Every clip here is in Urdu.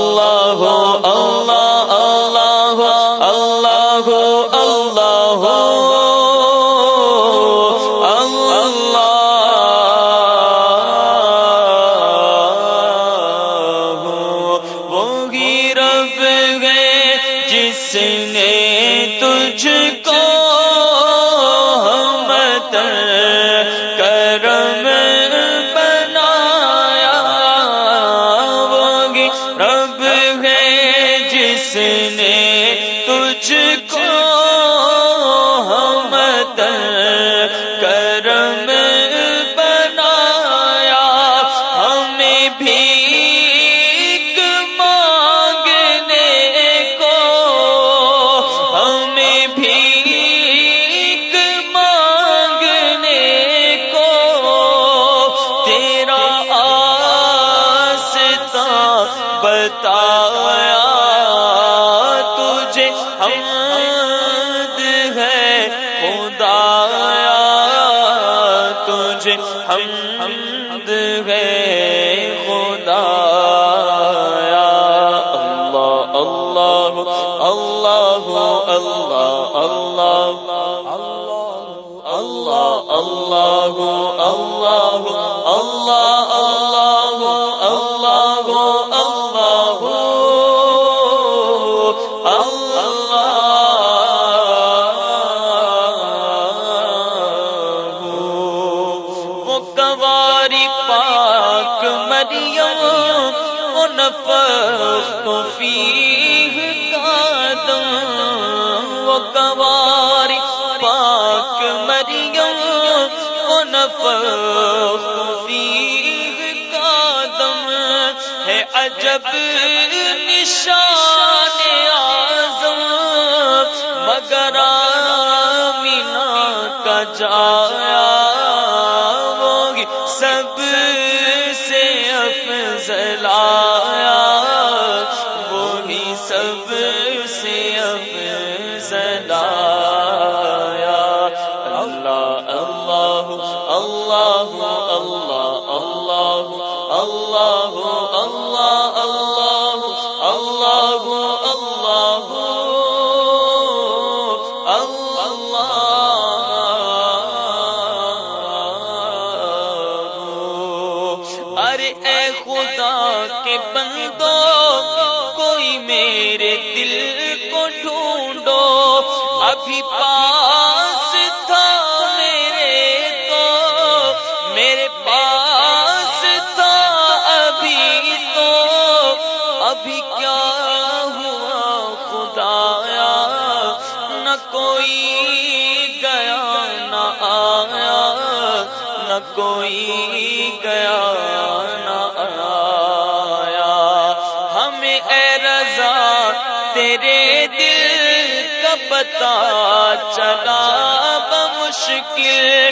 اللہ اللہ اللہ اللہ اللہ اللہ وہی رب گئے جس نے تجھ کو کو ہمت کرم بنایا۔ ہمیں بھی مانگنے کو۔ ہمیں بھی مانگنے کو۔ تیرا آستا بتایا۔ حمد ہے خدایا اللہ اللہ اللہ اللہ اللہ اللہ اللہ اللہ اللہ اللہ گواری پاک مریم کبار پاک فیہ قادم ہے نشان آزم مگر مینا کا جایا سب سے افضل آیا اللہ اللہ اللہ اللہ اللہ اللہ اللہ اللہ اللہ اللہ ارے اے خدا کے بندو کوئی میرے دل کو ڈھونڈو۔ ابھی پاس تھا میرے تو میرے پاس تھا ابھی تو ابھی کیا ہوا خدایا؟ نہ کوئی گیا، نہ آیا۔ نہ کوئی گیا، نہ اے رضا، تیرے دل کا پتا چلا بمشکل۔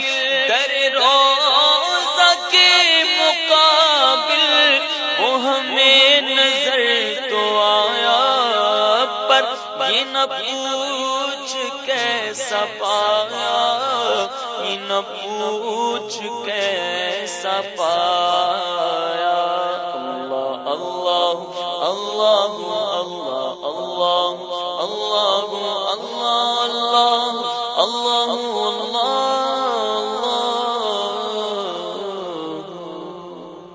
در روزہ کے مقابل وہ ہمیں نظر تو آیا، پر یہ نہ پوچھ کیسا پایا، یہ نہ پوچھ کیسا پایا۔